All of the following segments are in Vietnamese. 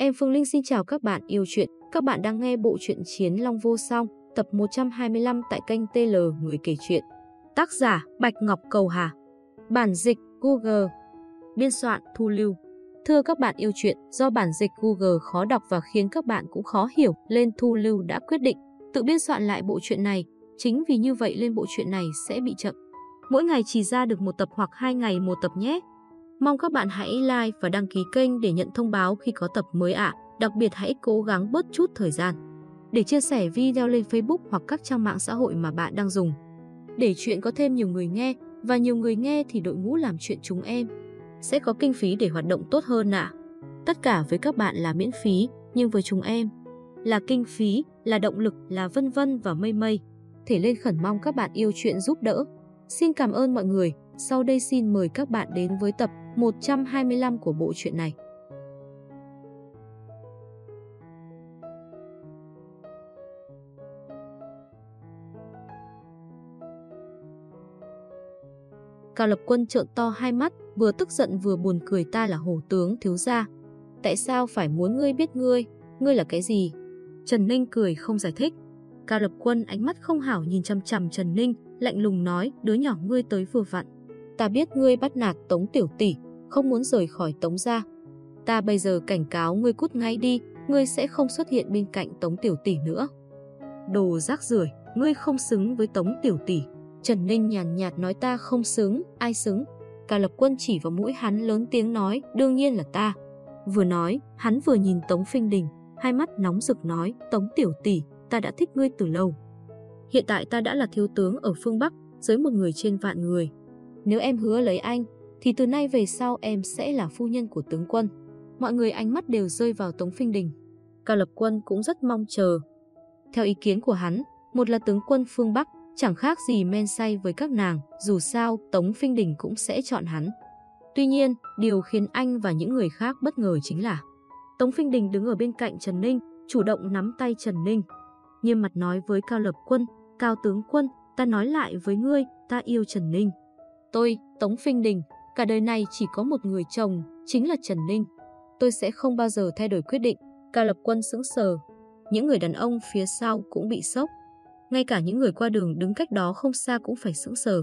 Em Phương Linh xin chào các bạn yêu truyện. Các bạn đang nghe bộ truyện Chiến Long Vô Song, tập 125 tại kênh TL Người kể chuyện. Tác giả Bạch Ngọc Cầu Hà. Bản dịch Google. Biên soạn Thu Lưu. Thưa các bạn yêu truyện, do bản dịch Google khó đọc và khiến các bạn cũng khó hiểu, nên Thu Lưu đã quyết định tự biên soạn lại bộ truyện này. Chính vì như vậy nên bộ truyện này sẽ bị chậm. Mỗi ngày chỉ ra được một tập hoặc hai ngày một tập nhé. Mong các bạn hãy like và đăng ký kênh để nhận thông báo khi có tập mới ạ. Đặc biệt hãy cố gắng bớt chút thời gian để chia sẻ video lên Facebook hoặc các trang mạng xã hội mà bạn đang dùng. Để chuyện có thêm nhiều người nghe và nhiều người nghe thì đội ngũ làm chuyện chúng em sẽ có kinh phí để hoạt động tốt hơn ạ. Tất cả với các bạn là miễn phí, nhưng với chúng em là kinh phí, là động lực, là vân vân và mây mây. Thể lên khẩn mong các bạn yêu chuyện giúp đỡ. Xin cảm ơn mọi người. Sau đây xin mời các bạn đến với tập 125 của bộ truyện này. Cao Lập Quân trợn to hai mắt, vừa tức giận vừa buồn cười ta là hổ tướng thiếu gia. Tại sao phải muốn ngươi biết ngươi, ngươi là cái gì? Trần Ninh cười không giải thích. Cao Lập Quân ánh mắt không hảo nhìn chăm chăm Trần Ninh, lạnh lùng nói, đứa nhỏ ngươi tới vừa vặn. Ta biết ngươi bắt nạt Tống Tiểu Tỷ, không muốn rời khỏi Tống gia. Ta bây giờ cảnh cáo ngươi cút ngay đi, ngươi sẽ không xuất hiện bên cạnh Tống Tiểu Tỷ nữa. Đồ rác rưởi, ngươi không xứng với Tống Tiểu Tỷ. Trần Ninh nhàn nhạt nói ta không xứng, ai xứng? Cả lập quân chỉ vào mũi hắn lớn tiếng nói, đương nhiên là ta. Vừa nói, hắn vừa nhìn Tống Phinh Đình, hai mắt nóng rực nói, Tống Tiểu Tỷ, ta đã thích ngươi từ lâu. Hiện tại ta đã là thiếu tướng ở phương Bắc, dưới một người trên vạn người. Nếu em hứa lấy anh, thì từ nay về sau em sẽ là phu nhân của tướng quân. Mọi người ánh mắt đều rơi vào Tống Phinh Đình. Cao Lập Quân cũng rất mong chờ. Theo ý kiến của hắn, một là tướng quân phương Bắc, chẳng khác gì men say với các nàng, dù sao Tống Phinh Đình cũng sẽ chọn hắn. Tuy nhiên, điều khiến anh và những người khác bất ngờ chính là Tống Phinh Đình đứng ở bên cạnh Trần Ninh, chủ động nắm tay Trần Ninh. Nghiêm mặt nói với Cao Lập Quân, Cao tướng quân, ta nói lại với ngươi, ta yêu Trần Ninh. Tôi, Tống Phinh Đình, cả đời này chỉ có một người chồng, chính là Trần Ninh. Tôi sẽ không bao giờ thay đổi quyết định. Cao Lập Quân sững sờ. Những người đàn ông phía sau cũng bị sốc. Ngay cả những người qua đường đứng cách đó không xa cũng phải sững sờ.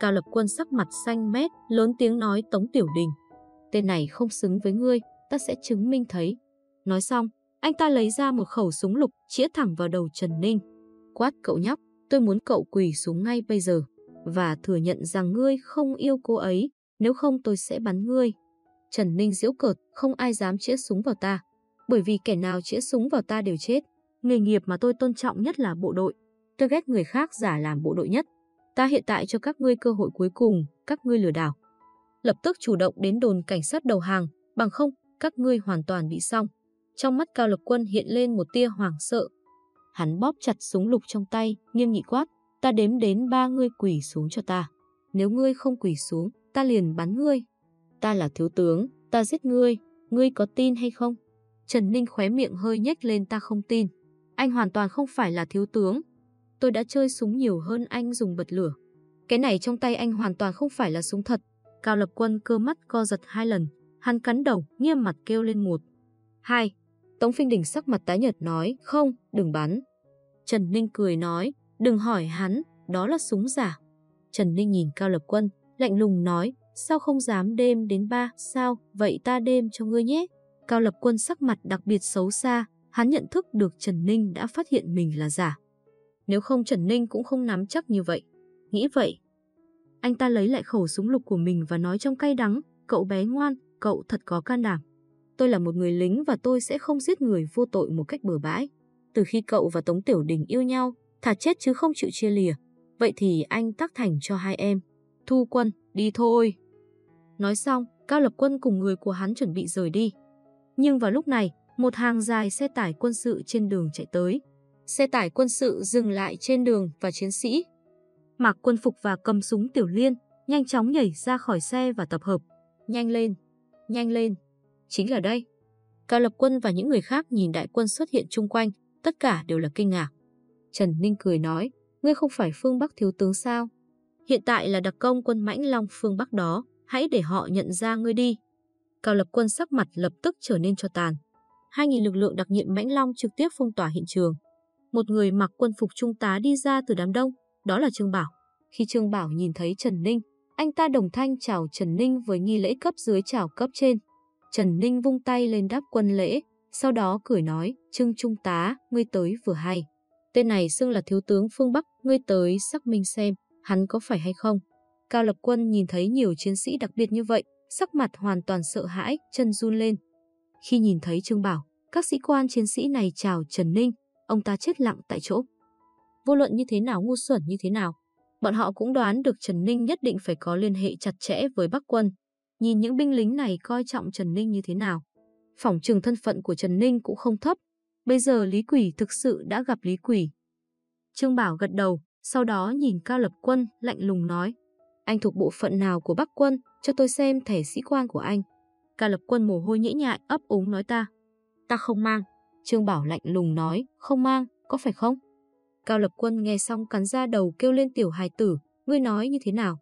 Cao Lập Quân sắc mặt xanh mét, lớn tiếng nói Tống Tiểu Đình. Tên này không xứng với ngươi, ta sẽ chứng minh thấy. Nói xong, anh ta lấy ra một khẩu súng lục chĩa thẳng vào đầu Trần Ninh. Quát cậu nhóc, tôi muốn cậu quỳ xuống ngay bây giờ và thừa nhận rằng ngươi không yêu cô ấy, nếu không tôi sẽ bắn ngươi. Trần Ninh diễu cợt, không ai dám chĩa súng vào ta, bởi vì kẻ nào chĩa súng vào ta đều chết. Nghề nghiệp mà tôi tôn trọng nhất là bộ đội. Tôi ghét người khác giả làm bộ đội nhất. Ta hiện tại cho các ngươi cơ hội cuối cùng, các ngươi lừa đảo. Lập tức chủ động đến đồn cảnh sát đầu hàng, bằng không, các ngươi hoàn toàn bị xong. Trong mắt Cao Lập Quân hiện lên một tia hoảng sợ. Hắn bóp chặt súng lục trong tay, nghiêm nghị quát, ta đếm đến ba ngươi quỳ xuống cho ta. Nếu ngươi không quỳ xuống, ta liền bắn ngươi. Ta là thiếu tướng, ta giết ngươi, ngươi có tin hay không? Trần Ninh khóe miệng hơi nhếch lên ta không tin. Anh hoàn toàn không phải là thiếu tướng. Tôi đã chơi súng nhiều hơn anh dùng bật lửa. Cái này trong tay anh hoàn toàn không phải là súng thật. Cao Lập Quân cơ mắt co giật hai lần. Hắn cắn đầu, nghiêm mặt kêu lên một. Hai. Tống Phinh Đình sắc mặt tái nhợt nói, không, đừng bắn. Trần Ninh cười nói, đừng hỏi hắn, đó là súng giả. Trần Ninh nhìn Cao Lập Quân, lạnh lùng nói, sao không dám đêm đến ba, sao, vậy ta đêm cho ngươi nhé. Cao Lập Quân sắc mặt đặc biệt xấu xa, hắn nhận thức được Trần Ninh đã phát hiện mình là giả. Nếu không Trần Ninh cũng không nắm chắc như vậy. Nghĩ vậy, anh ta lấy lại khẩu súng lục của mình và nói trong cay đắng, cậu bé ngoan, cậu thật có can đảm. Tôi là một người lính và tôi sẽ không giết người vô tội một cách bừa bãi. Từ khi cậu và Tống Tiểu Đình yêu nhau, thà chết chứ không chịu chia lìa. Vậy thì anh tác thành cho hai em. Thu quân, đi thôi. Nói xong, Cao Lập Quân cùng người của hắn chuẩn bị rời đi. Nhưng vào lúc này, một hàng dài xe tải quân sự trên đường chạy tới. Xe tải quân sự dừng lại trên đường và chiến sĩ. Mặc quân phục và cầm súng tiểu liên, nhanh chóng nhảy ra khỏi xe và tập hợp. Nhanh lên, nhanh lên. Chính là đây. Cao Lập Quân và những người khác nhìn đại quân xuất hiện chung quanh, tất cả đều là kinh ngạc. Trần Ninh cười nói, ngươi không phải phương Bắc thiếu tướng sao? Hiện tại là đặc công quân mãnh long phương Bắc đó, hãy để họ nhận ra ngươi đi. Cao Lập Quân sắc mặt lập tức trở nên cho tàn. 2.000 lực lượng đặc nhiệm Mãnh Long trực tiếp phong tỏa hiện trường. Một người mặc quân phục trung tá đi ra từ đám đông, đó là Trương Bảo. Khi Trương Bảo nhìn thấy Trần Ninh, anh ta đồng thanh chào Trần Ninh với nghi lễ cấp dưới chào cấp trên. Trần Ninh vung tay lên đáp quân lễ, sau đó cười nói, Trương Trung tá, ngươi tới vừa hay. Tên này xưng là thiếu tướng phương Bắc, ngươi tới xác minh xem, hắn có phải hay không. Cao Lập Quân nhìn thấy nhiều chiến sĩ đặc biệt như vậy, sắc mặt hoàn toàn sợ hãi, chân run lên. Khi nhìn thấy Trương Bảo, các sĩ quan chiến sĩ này chào Trần Ninh, ông ta chết lặng tại chỗ. Vô luận như thế nào ngu xuẩn như thế nào, bọn họ cũng đoán được Trần Ninh nhất định phải có liên hệ chặt chẽ với Bắc quân. Nhìn những binh lính này coi trọng Trần Ninh như thế nào. Phỏng trừng thân phận của Trần Ninh cũng không thấp. Bây giờ Lý Quỷ thực sự đã gặp Lý Quỷ. Trương Bảo gật đầu, sau đó nhìn Cao Lập Quân lạnh lùng nói. Anh thuộc bộ phận nào của Bắc quân, cho tôi xem thẻ sĩ quan của anh. Cao Lập Quân mồ hôi nhễ nhại ấp úng nói ta. Ta không mang. Trương Bảo lạnh lùng nói, không mang, có phải không? Cao Lập Quân nghe xong cắn ra đầu kêu lên tiểu hài tử, ngươi nói như thế nào?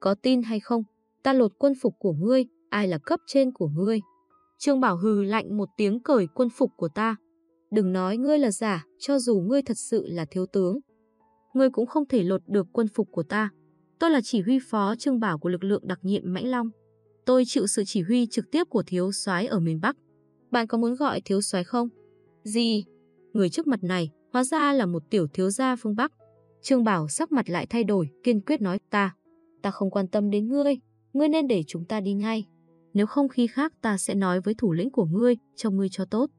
Có tin hay không? Ta lột quân phục của ngươi, ai là cấp trên của ngươi? Trương Bảo hừ lạnh một tiếng cởi quân phục của ta. Đừng nói ngươi là giả, cho dù ngươi thật sự là thiếu tướng. Ngươi cũng không thể lột được quân phục của ta. Tôi là chỉ huy phó Trương Bảo của lực lượng đặc nhiệm Mãnh Long. Tôi chịu sự chỉ huy trực tiếp của thiếu soái ở miền Bắc. Bạn có muốn gọi thiếu soái không? Gì? Người trước mặt này hóa ra là một tiểu thiếu gia phương Bắc. Trương Bảo sắc mặt lại thay đổi, kiên quyết nói ta. Ta không quan tâm đến ngươi, ngươi nên để chúng ta đi ngay. Nếu không khi khác ta sẽ nói với thủ lĩnh của ngươi, cho ngươi cho tốt.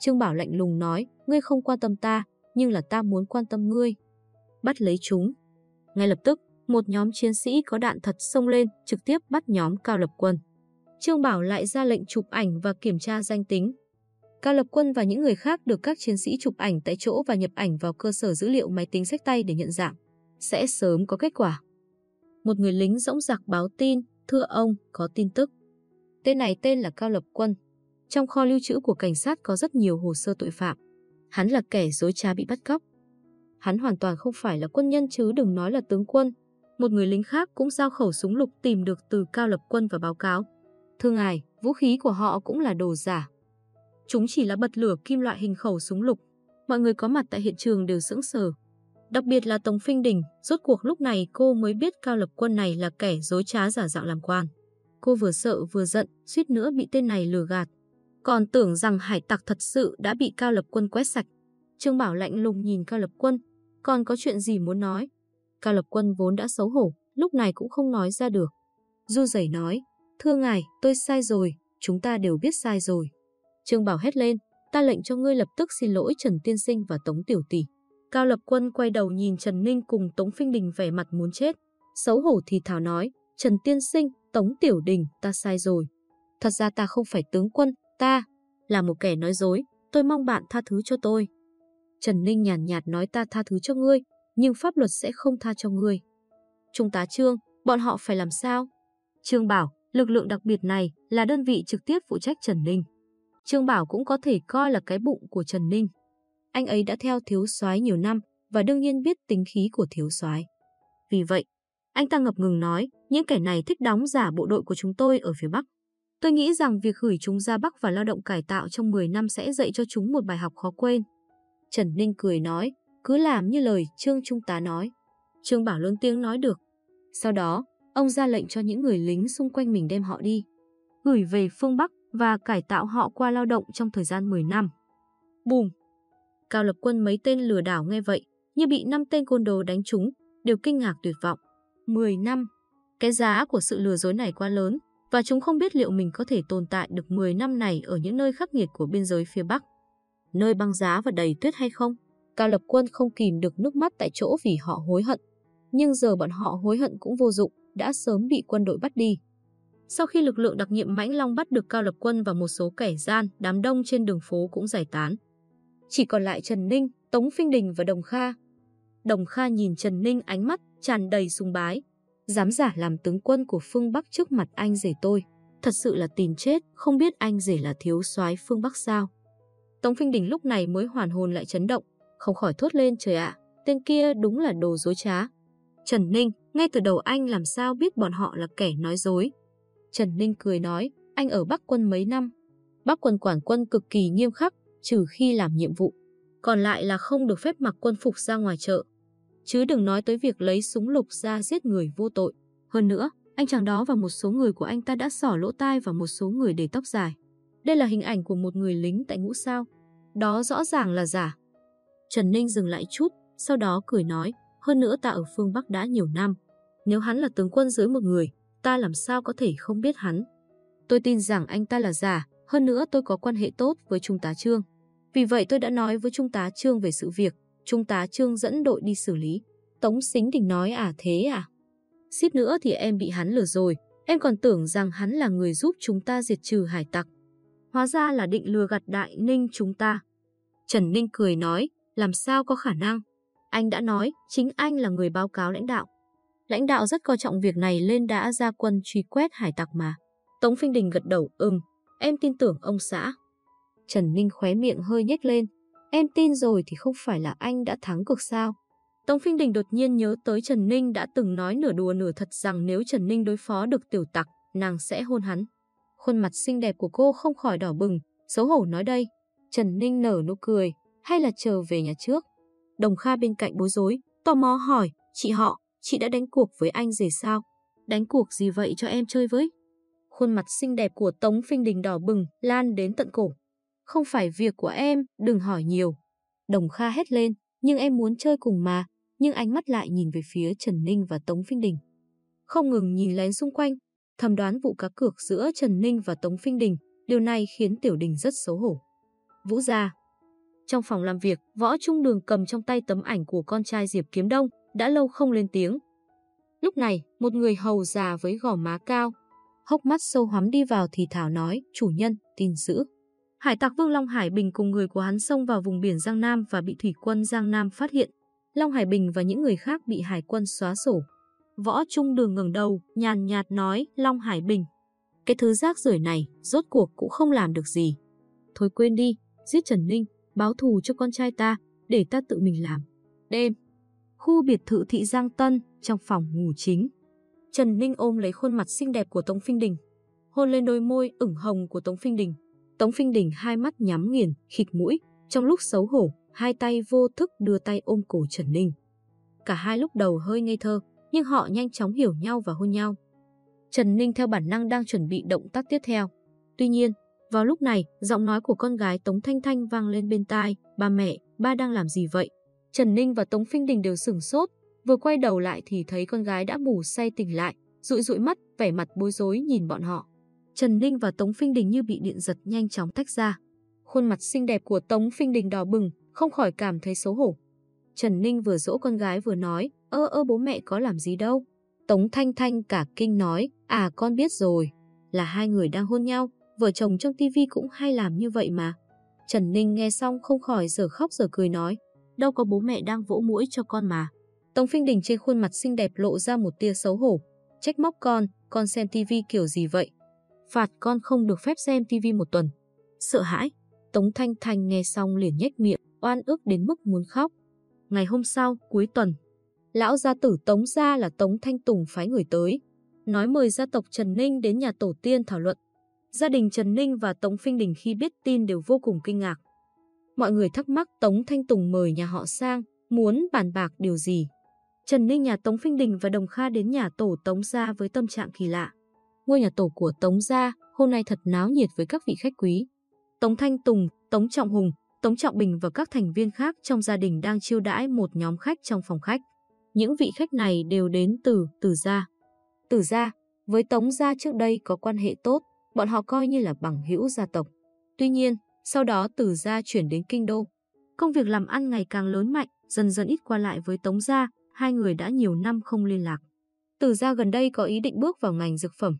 Trương Bảo lạnh lùng nói, ngươi không quan tâm ta, nhưng là ta muốn quan tâm ngươi. Bắt lấy chúng. Ngay lập tức, một nhóm chiến sĩ có đạn thật xông lên, trực tiếp bắt nhóm Cao Lập Quân. Trương Bảo lại ra lệnh chụp ảnh và kiểm tra danh tính. Cao Lập Quân và những người khác được các chiến sĩ chụp ảnh tại chỗ và nhập ảnh vào cơ sở dữ liệu máy tính sách tay để nhận dạng. Sẽ sớm có kết quả. Một người lính dõng dạc báo tin, thưa ông, có tin tức. Tên này tên là Cao Lập Quân. Trong kho lưu trữ của cảnh sát có rất nhiều hồ sơ tội phạm. Hắn là kẻ dối trá bị bắt cóc. Hắn hoàn toàn không phải là quân nhân chứ đừng nói là tướng quân. Một người lính khác cũng giao khẩu súng lục tìm được từ Cao Lập Quân và báo cáo. Thưa ngài, vũ khí của họ cũng là đồ giả. Chúng chỉ là bật lửa kim loại hình khẩu súng lục. Mọi người có mặt tại hiện trường đều sững sờ. Đặc biệt là Tống Phinh Đình, rốt cuộc lúc này cô mới biết Cao Lập Quân này là kẻ dối trá giả dạo làm quan. Cô vừa sợ vừa giận, suýt nữa bị tên này lừa gạt. Còn tưởng rằng hải tặc thật sự đã bị Cao Lập Quân quét sạch. Trương Bảo lạnh lùng nhìn Cao Lập Quân, còn có chuyện gì muốn nói? Cao Lập Quân vốn đã xấu hổ, lúc này cũng không nói ra được. Du dày nói, thưa ngài, tôi sai rồi, chúng ta đều biết sai rồi. Trương Bảo hét lên, ta lệnh cho ngươi lập tức xin lỗi Trần Tiên Sinh và Tống Tiểu Tỷ. Cao Lập Quân quay đầu nhìn Trần Ninh cùng Tống Phinh Đình vẻ mặt muốn chết. Xấu hổ thì thảo nói, Trần Tiên Sinh, Tống Tiểu Đình, ta sai rồi. Thật ra ta không phải tướng quân, ta là một kẻ nói dối, tôi mong bạn tha thứ cho tôi. Trần Ninh nhàn nhạt, nhạt nói ta tha thứ cho ngươi, nhưng pháp luật sẽ không tha cho ngươi. Trung tá Trương, bọn họ phải làm sao? Trương bảo, lực lượng đặc biệt này là đơn vị trực tiếp phụ trách Trần Ninh. Trương Bảo cũng có thể coi là cái bụng của Trần Ninh. Anh ấy đã theo thiếu soái nhiều năm và đương nhiên biết tính khí của thiếu soái. Vì vậy, anh ta ngập ngừng nói, những kẻ này thích đóng giả bộ đội của chúng tôi ở phía Bắc. Tôi nghĩ rằng việc gửi chúng ra Bắc và lao động cải tạo trong 10 năm sẽ dạy cho chúng một bài học khó quên. Trần Ninh cười nói, cứ làm như lời Trương Trung tá nói. Trương Bảo lớn tiếng nói được. Sau đó, ông ra lệnh cho những người lính xung quanh mình đem họ đi. Gửi về phương Bắc và cải tạo họ qua lao động trong thời gian 10 năm. Bùm! Cao lập quân mấy tên lừa đảo nghe vậy, như bị năm tên côn đồ đánh trúng, đều kinh ngạc tuyệt vọng. 10 năm! Cái giá của sự lừa dối này quá lớn, và chúng không biết liệu mình có thể tồn tại được 10 năm này ở những nơi khắc nghiệt của biên giới phía Bắc. Nơi băng giá và đầy tuyết hay không? Cao lập quân không kìm được nước mắt tại chỗ vì họ hối hận. Nhưng giờ bọn họ hối hận cũng vô dụng, đã sớm bị quân đội bắt đi. Sau khi lực lượng đặc nhiệm Mãnh Long bắt được Cao Lập Quân và một số kẻ gian, đám đông trên đường phố cũng giải tán. Chỉ còn lại Trần Ninh, Tống Phinh Đình và Đồng Kha. Đồng Kha nhìn Trần Ninh ánh mắt tràn đầy sùng bái. Dám giả làm tướng quân của phương Bắc trước mặt anh rể tôi. Thật sự là tìm chết, không biết anh rể là thiếu soái phương Bắc sao. Tống Phinh Đình lúc này mới hoàn hồn lại chấn động, không khỏi thốt lên trời ạ, tên kia đúng là đồ dối trá. Trần Ninh, ngay từ đầu anh làm sao biết bọn họ là kẻ nói dối. Trần Ninh cười nói, anh ở Bắc quân mấy năm? bắc quân quản quân cực kỳ nghiêm khắc, trừ khi làm nhiệm vụ. Còn lại là không được phép mặc quân phục ra ngoài chợ. Chứ đừng nói tới việc lấy súng lục ra giết người vô tội. Hơn nữa, anh chàng đó và một số người của anh ta đã sỏ lỗ tai và một số người để tóc dài. Đây là hình ảnh của một người lính tại ngũ sao. Đó rõ ràng là giả. Trần Ninh dừng lại chút, sau đó cười nói, hơn nữa ta ở phương Bắc đã nhiều năm. Nếu hắn là tướng quân dưới một người, ta làm sao có thể không biết hắn. Tôi tin rằng anh ta là giả, hơn nữa tôi có quan hệ tốt với Trung tá Trương. Vì vậy tôi đã nói với Trung tá Trương về sự việc, Trung tá Trương dẫn đội đi xử lý. Tống Xính Đình nói à thế à? Xít nữa thì em bị hắn lừa rồi, em còn tưởng rằng hắn là người giúp chúng ta diệt trừ hải tặc. Hóa ra là định lừa gạt Đại Ninh chúng ta. Trần Ninh cười nói, làm sao có khả năng? Anh đã nói, chính anh là người báo cáo lãnh đạo. Lãnh đạo rất coi trọng việc này lên đã ra quân truy quét hải tặc mà. Tống Phinh Đình gật đầu, ừm, em tin tưởng ông xã. Trần Ninh khóe miệng hơi nhếch lên. Em tin rồi thì không phải là anh đã thắng cuộc sao? Tống Phinh Đình đột nhiên nhớ tới Trần Ninh đã từng nói nửa đùa nửa thật rằng nếu Trần Ninh đối phó được tiểu tặc, nàng sẽ hôn hắn. Khuôn mặt xinh đẹp của cô không khỏi đỏ bừng, xấu hổ nói đây. Trần Ninh nở nụ cười, hay là chờ về nhà trước? Đồng Kha bên cạnh bối rối, tò mò hỏi, chị họ, chị đã đánh cuộc với anh gì sao? Đánh cuộc gì vậy cho em chơi với? Khuôn mặt xinh đẹp của Tống Phinh Đình đỏ bừng, lan đến tận cổ. Không phải việc của em, đừng hỏi nhiều. Đồng Kha hét lên, nhưng em muốn chơi cùng mà, nhưng ánh mắt lại nhìn về phía Trần Ninh và Tống Phinh Đình. Không ngừng nhìn lén xung quanh, thầm đoán vụ cá cược giữa Trần Ninh và Tống Phinh Đình, điều này khiến Tiểu Đình rất xấu hổ. Vũ gia Trong phòng làm việc, Võ Trung Đường cầm trong tay tấm ảnh của con trai Diệp Kiếm Đông, đã lâu không lên tiếng. Lúc này, một người hầu già với gò má cao, hốc mắt sâu hoắm đi vào thì thảo nói, chủ nhân, tin giữ. Hải tặc Vương Long Hải Bình cùng người của hắn xông vào vùng biển Giang Nam và bị thủy quân Giang Nam phát hiện. Long Hải Bình và những người khác bị hải quân xóa sổ. Võ Trung Đường ngẩng đầu, nhàn nhạt nói, Long Hải Bình. Cái thứ rác rưởi này, rốt cuộc cũng không làm được gì. Thôi quên đi, giết Trần Ninh, báo thù cho con trai ta, để ta tự mình làm. Đêm, khu biệt thự thị Giang Tân, trong phòng ngủ chính. Trần Ninh ôm lấy khuôn mặt xinh đẹp của Tống Phinh Đình, hôn lên đôi môi ửng hồng của Tống Phinh Đình. Tống Phinh Đình hai mắt nhắm nghiền, khịt mũi, trong lúc xấu hổ, hai tay vô thức đưa tay ôm cổ Trần Ninh. Cả hai lúc đầu hơi ngây thơ, nhưng họ nhanh chóng hiểu nhau và hôn nhau. Trần Ninh theo bản năng đang chuẩn bị động tác tiếp theo. Tuy nhiên, vào lúc này, giọng nói của con gái Tống Thanh Thanh vang lên bên tai, ba mẹ, ba đang làm gì vậy? Trần Ninh và Tống Phinh Đình đều sửng sốt, vừa quay đầu lại thì thấy con gái đã ngủ say tỉnh lại, rụi rụi mắt, vẻ mặt bối rối nhìn bọn họ. Trần Ninh và Tống Phinh Đình như bị điện giật nhanh chóng tách ra. Khuôn mặt xinh đẹp của Tống Phinh Đình đỏ bừng, không khỏi cảm thấy xấu hổ. Trần Ninh vừa dỗ con gái vừa nói, ơ ơ bố mẹ có làm gì đâu. Tống Thanh Thanh cả kinh nói, à con biết rồi, là hai người đang hôn nhau, vợ chồng trong tivi cũng hay làm như vậy mà. Trần Ninh nghe xong không khỏi giờ khóc giờ cười nói, đâu có bố mẹ đang vỗ mũi cho con mà. Tống Phinh Đình trên khuôn mặt xinh đẹp lộ ra một tia xấu hổ, trách móc con, con xem tivi kiểu gì vậy? Phạt con không được phép xem tivi một tuần. Sợ hãi, Tống Thanh Thanh nghe xong liền nhếch miệng, oan ức đến mức muốn khóc. Ngày hôm sau, cuối tuần, lão gia tử Tống gia là Tống Thanh Tùng phái người tới, nói mời gia tộc Trần Ninh đến nhà tổ tiên thảo luận. Gia đình Trần Ninh và Tống Phinh Đình khi biết tin đều vô cùng kinh ngạc. Mọi người thắc mắc Tống Thanh Tùng mời nhà họ sang, muốn bàn bạc điều gì. Trần Ninh nhà Tống Phinh Đình và Đồng Kha đến nhà tổ Tống gia với tâm trạng kỳ lạ. Ngôi nhà tổ của Tống gia hôm nay thật náo nhiệt với các vị khách quý. Tống Thanh Tùng, Tống Trọng Hùng, Tống Trọng Bình và các thành viên khác trong gia đình đang chiêu đãi một nhóm khách trong phòng khách. Những vị khách này đều đến từ Từ Gia. Từ Gia, với Tống Gia trước đây có quan hệ tốt, bọn họ coi như là bằng hữu gia tộc. Tuy nhiên, sau đó Từ Gia chuyển đến Kinh Đô. Công việc làm ăn ngày càng lớn mạnh, dần dần ít qua lại với Tống Gia, hai người đã nhiều năm không liên lạc. Từ Gia gần đây có ý định bước vào ngành dược phẩm.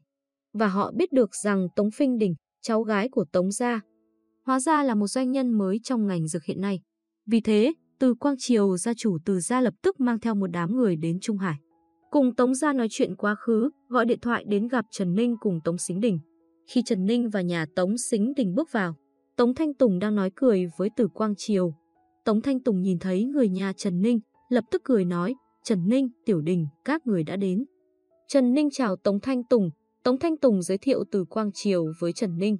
Và họ biết được rằng Tống Phinh Đình, cháu gái của Tống Gia, hóa ra là một doanh nhân mới trong ngành dược hiện nay. Vì thế, từ Quang Triều gia chủ từ gia lập tức mang theo một đám người đến Trung Hải. Cùng Tống gia nói chuyện quá khứ, gọi điện thoại đến gặp Trần Ninh cùng Tống Xính Đình. Khi Trần Ninh và nhà Tống Xính Đình bước vào, Tống Thanh Tùng đang nói cười với Từ Quang Triều. Tống Thanh Tùng nhìn thấy người nhà Trần Ninh, lập tức cười nói, Trần Ninh, Tiểu Đình, các người đã đến. Trần Ninh chào Tống Thanh Tùng, Tống Thanh Tùng giới thiệu Từ Quang Triều với Trần Ninh.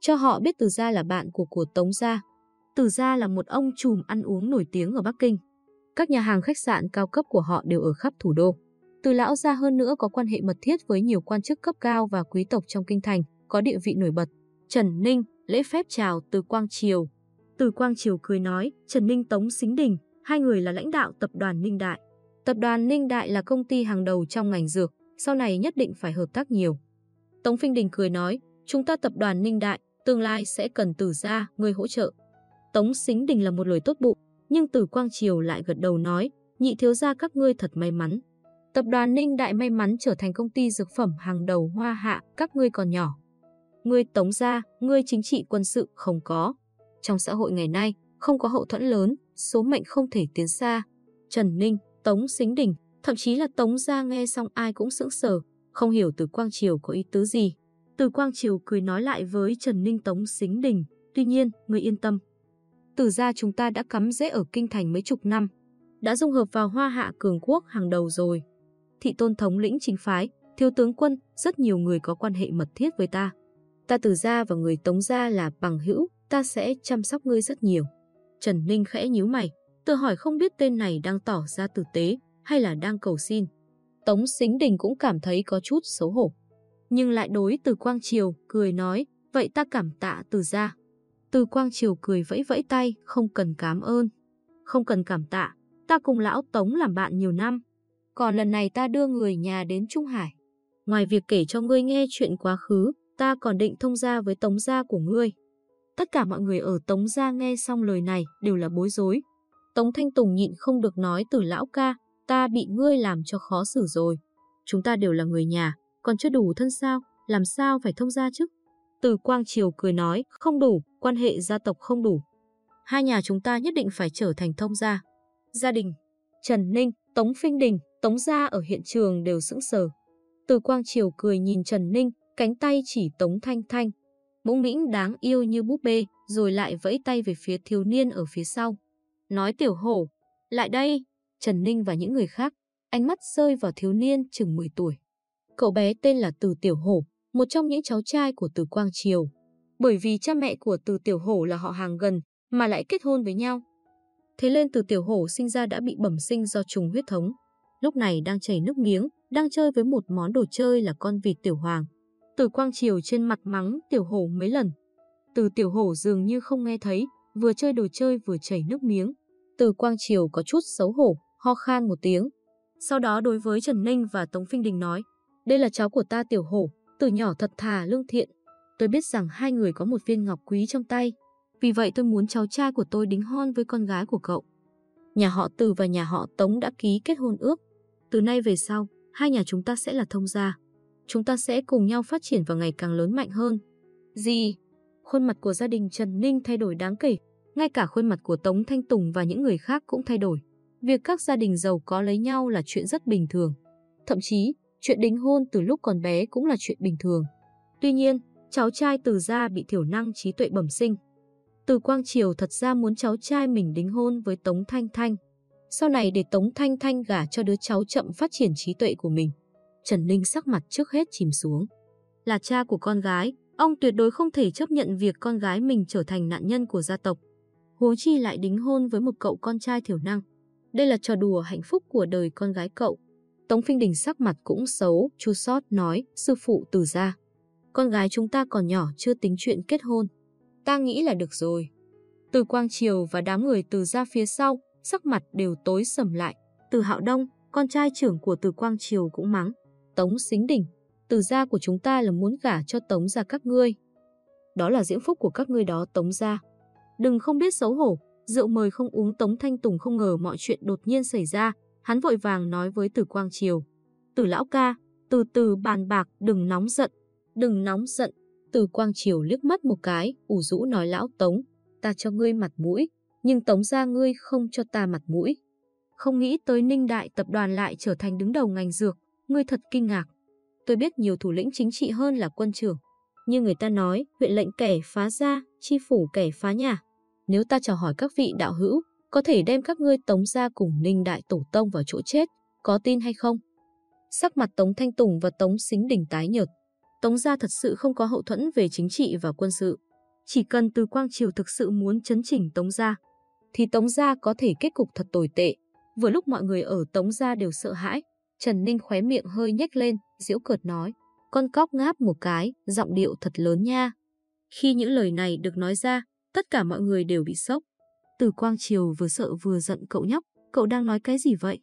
cho họ biết Từ Gia là bạn của của Tống Gia. Từ Gia là một ông trùm ăn uống nổi tiếng ở Bắc Kinh. Các nhà hàng khách sạn cao cấp của họ đều ở khắp thủ đô. Từ lão gia hơn nữa có quan hệ mật thiết với nhiều quan chức cấp cao và quý tộc trong kinh thành, có địa vị nổi bật. Trần Ninh, lễ phép chào Từ Quang Triều. Từ Quang Triều cười nói, Trần Ninh Tống Xính Đình, hai người là lãnh đạo tập đoàn Ninh Đại. Tập đoàn Ninh Đại là công ty hàng đầu trong ngành dược, sau này nhất định phải hợp tác nhiều. Tống Phinh Đình cười nói, chúng ta tập đoàn Ninh Đại, tương lai sẽ cần từ gia, người hỗ trợ. Tống Xính Đình là một lời tốt bụng, nhưng Từ Quang Triều lại gật đầu nói, nhị thiếu gia các ngươi thật may mắn. Tập đoàn Ninh Đại may mắn trở thành công ty dược phẩm hàng đầu hoa hạ, các ngươi còn nhỏ. Ngươi tống gia, ngươi chính trị quân sự không có. Trong xã hội ngày nay, không có hậu thuẫn lớn, số mệnh không thể tiến xa. Trần Ninh, Tống Xính Đình, thậm chí là Tống gia nghe xong ai cũng sững sờ, không hiểu từ Quang Triều có ý tứ gì. Từ Quang Triều cười nói lại với Trần Ninh Tống Xính Đình, tuy nhiên, người yên tâm. Từ gia chúng ta đã cắm rễ ở kinh thành mấy chục năm, đã dung hợp vào hoa hạ cường quốc hàng đầu rồi. Thị tôn thống lĩnh chính phái, thiếu tướng quân, rất nhiều người có quan hệ mật thiết với ta. Ta từ gia và người tống gia là bằng hữu, ta sẽ chăm sóc ngươi rất nhiều. Trần Ninh khẽ nhíu mày, tự hỏi không biết tên này đang tỏ ra tử tế hay là đang cầu xin. Tống Xính Đình cũng cảm thấy có chút xấu hổ. Nhưng lại đối từ Quang Triều, cười nói, vậy ta cảm tạ từ gia. Từ Quang Triều cười vẫy vẫy tay, không cần cảm ơn. Không cần cảm tạ, ta cùng lão Tống làm bạn nhiều năm. Còn lần này ta đưa người nhà đến Trung Hải. Ngoài việc kể cho ngươi nghe chuyện quá khứ, ta còn định thông gia với Tống gia của ngươi. Tất cả mọi người ở Tống gia nghe xong lời này đều là bối rối. Tống Thanh Tùng nhịn không được nói từ lão ca, ta bị ngươi làm cho khó xử rồi. Chúng ta đều là người nhà, còn chưa đủ thân sao, làm sao phải thông gia chứ? Từ Quang Triều cười nói, không đủ, quan hệ gia tộc không đủ. Hai nhà chúng ta nhất định phải trở thành thông gia. Gia đình, Trần Ninh, Tống Phinh Đình, Tống Gia ở hiện trường đều sững sờ. Từ Quang Triều cười nhìn Trần Ninh, cánh tay chỉ Tống Thanh Thanh. Mũng mĩnh đáng yêu như búp bê, rồi lại vẫy tay về phía thiếu niên ở phía sau. Nói tiểu hổ, lại đây, Trần Ninh và những người khác, ánh mắt rơi vào thiếu niên chừng 10 tuổi. Cậu bé tên là Từ Tiểu Hổ, một trong những cháu trai của Từ Quang Triều. Bởi vì cha mẹ của Từ Tiểu Hổ là họ hàng gần, mà lại kết hôn với nhau. Thế nên Từ Tiểu Hổ sinh ra đã bị bẩm sinh do trùng huyết thống. Lúc này đang chảy nước miếng, đang chơi với một món đồ chơi là con vịt Tiểu Hoàng. Từ Quang Triều trên mặt mắng Tiểu Hổ mấy lần. Từ Tiểu Hổ dường như không nghe thấy, vừa chơi đồ chơi vừa chảy nước miếng. Từ Quang Triều có chút xấu hổ, ho khan một tiếng. Sau đó đối với Trần Ninh và Tống Phinh Đình nói, đây là cháu của ta Tiểu Hổ, từ nhỏ thật thà lương thiện. Tôi biết rằng hai người có một viên ngọc quý trong tay. Vì vậy tôi muốn cháu trai của tôi đính hôn với con gái của cậu. Nhà họ Từ và nhà họ Tống đã ký kết hôn ước. Từ nay về sau, hai nhà chúng ta sẽ là thông gia. Chúng ta sẽ cùng nhau phát triển và ngày càng lớn mạnh hơn. Gì? Khuôn mặt của gia đình Trần Ninh thay đổi đáng kể. Ngay cả khuôn mặt của Tống Thanh Tùng và những người khác cũng thay đổi. Việc các gia đình giàu có lấy nhau là chuyện rất bình thường. Thậm chí, chuyện đính hôn từ lúc còn bé cũng là chuyện bình thường. Tuy nhiên, cháu trai từ gia bị thiểu năng trí tuệ bẩm sinh. Từ Quang Triều thật ra muốn cháu trai mình đính hôn với Tống Thanh Thanh. Sau này để Tống Thanh Thanh gả cho đứa cháu chậm phát triển trí tuệ của mình. Trần Ninh sắc mặt trước hết chìm xuống. Là cha của con gái, ông tuyệt đối không thể chấp nhận việc con gái mình trở thành nạn nhân của gia tộc. Huống chi lại đính hôn với một cậu con trai thiểu năng. Đây là trò đùa hạnh phúc của đời con gái cậu. Tống Phinh Đình sắc mặt cũng xấu, chu sót nói, sư phụ từ ra. Con gái chúng ta còn nhỏ chưa tính chuyện kết hôn. Ta nghĩ là được rồi. Từ Quang Triều và đám người từ ra phía sau, sắc mặt đều tối sầm lại. Từ Hạo Đông, con trai trưởng của Từ Quang Triều cũng mắng. Tống Xính Đình, từ gia của chúng ta là muốn gả cho Tống gia các ngươi. Đó là diễm phúc của các ngươi đó Tống gia. Đừng không biết xấu hổ, rượu mời không uống Tống Thanh Tùng không ngờ mọi chuyện đột nhiên xảy ra, hắn vội vàng nói với tử Quang Triều. tử lão ca, từ từ bàn bạc, đừng nóng giận, đừng nóng giận. tử Quang Triều liếc mắt một cái, ủ rũ nói lão Tống, ta cho ngươi mặt mũi, nhưng Tống gia ngươi không cho ta mặt mũi. Không nghĩ tới Ninh Đại tập đoàn lại trở thành đứng đầu ngành dược, ngươi thật kinh ngạc. Tôi biết nhiều thủ lĩnh chính trị hơn là quân trưởng. Như người ta nói, huyện lệnh kẻ phá gia, chi phủ kẻ phá nhà. Nếu ta chào hỏi các vị đạo hữu, có thể đem các ngươi tống ra cùng Ninh Đại Tổ Tông vào chỗ chết, có tin hay không? Sắc mặt Tống Thanh Tùng và Tống Xính Đình tái nhợt. Tống gia thật sự không có hậu thuẫn về chính trị và quân sự. chỉ cần từ Quang Triều thực sự muốn chấn chỉnh Tống Gia, thì Tống Gia có thể kết cục thật tồi tệ. Vừa lúc mọi người ở Tống Gia đều sợ hãi, Trần Ninh khóe miệng hơi nhếch lên, diễu cợt nói, con cóc ngáp một cái, giọng điệu thật lớn nha. Khi những lời này được nói ra, tất cả mọi người đều bị sốc. Từ Quang Triều vừa sợ vừa giận cậu nhóc, cậu đang nói cái gì vậy?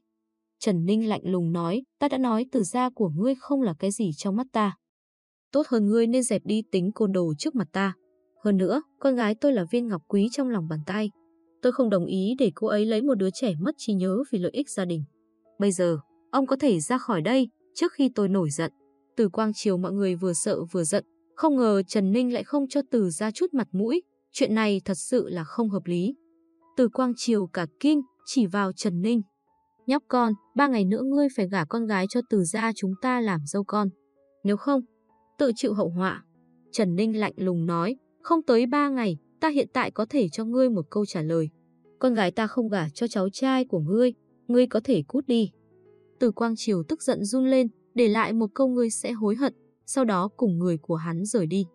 Trần Ninh lạnh lùng nói, ta đã nói từ gia của ngươi không là cái gì trong mắt ta. Tốt hơn ngươi nên dẹp đi tính côn đồ trước mặt ta. Hơn nữa, con gái tôi là viên ngọc quý trong lòng bàn tay. Tôi không đồng ý để cô ấy lấy một đứa trẻ mất trí nhớ vì lợi ích gia đình. Bây giờ, ông có thể ra khỏi đây trước khi tôi nổi giận. Từ Quang Triều mọi người vừa sợ vừa giận, không ngờ Trần Ninh lại không cho Từ ra chút mặt mũi, chuyện này thật sự là không hợp lý. Từ Quang Triều cả kinh, chỉ vào Trần Ninh. Nhóc con, ba ngày nữa ngươi phải gả con gái cho Từ gia chúng ta làm dâu con. Nếu không, tự chịu hậu họa. Trần Ninh lạnh lùng nói, không tới ba ngày, ta hiện tại có thể cho ngươi một câu trả lời. Con gái ta không gả cho cháu trai của ngươi, ngươi có thể cút đi. Từ Quang Triều tức giận run lên, để lại một câu ngươi sẽ hối hận, sau đó cùng người của hắn rời đi.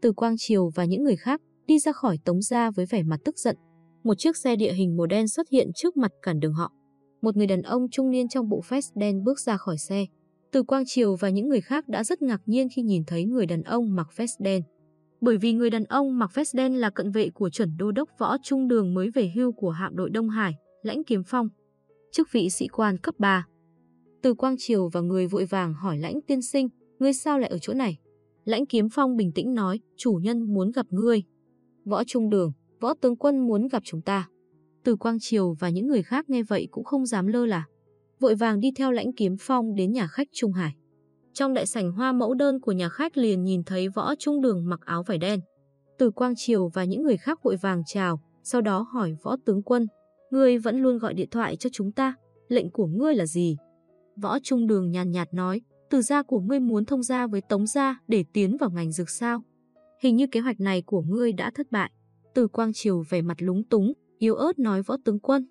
Từ Quang Triều và những người khác đi ra khỏi tống gia với vẻ mặt tức giận. Một chiếc xe địa hình màu đen xuất hiện trước mặt cản đường họ. Một người đàn ông trung niên trong bộ vest đen bước ra khỏi xe. Từ Quang Triều và những người khác đã rất ngạc nhiên khi nhìn thấy người đàn ông mặc vest đen. Bởi vì người đàn ông mặc vest đen là cận vệ của chuẩn đô đốc võ trung đường mới về hưu của hạm đội Đông Hải, lãnh kiếm phong. Chức vị sĩ quan cấp 3. Từ Quang Triều và người vội vàng hỏi lãnh tiên sinh, ngươi sao lại ở chỗ này? Lãnh kiếm phong bình tĩnh nói, chủ nhân muốn gặp ngươi. Võ trung đường, võ tướng quân muốn gặp chúng ta. Từ Quang Triều và những người khác nghe vậy cũng không dám lơ là. Vội vàng đi theo lãnh kiếm phong đến nhà khách Trung Hải. Trong đại sảnh hoa mẫu đơn của nhà khách liền nhìn thấy võ trung đường mặc áo vải đen. Từ Quang Triều và những người khác vội vàng chào, sau đó hỏi võ tướng quân, ngươi vẫn luôn gọi điện thoại cho chúng ta, lệnh của ngươi là gì? Võ Trung Đường nhàn nhạt nói, từ gia của ngươi muốn thông gia với Tống gia để tiến vào ngành dược sao. Hình như kế hoạch này của ngươi đã thất bại. Từ Quang Triều vẻ mặt lúng túng, yếu ớt nói võ tướng quân.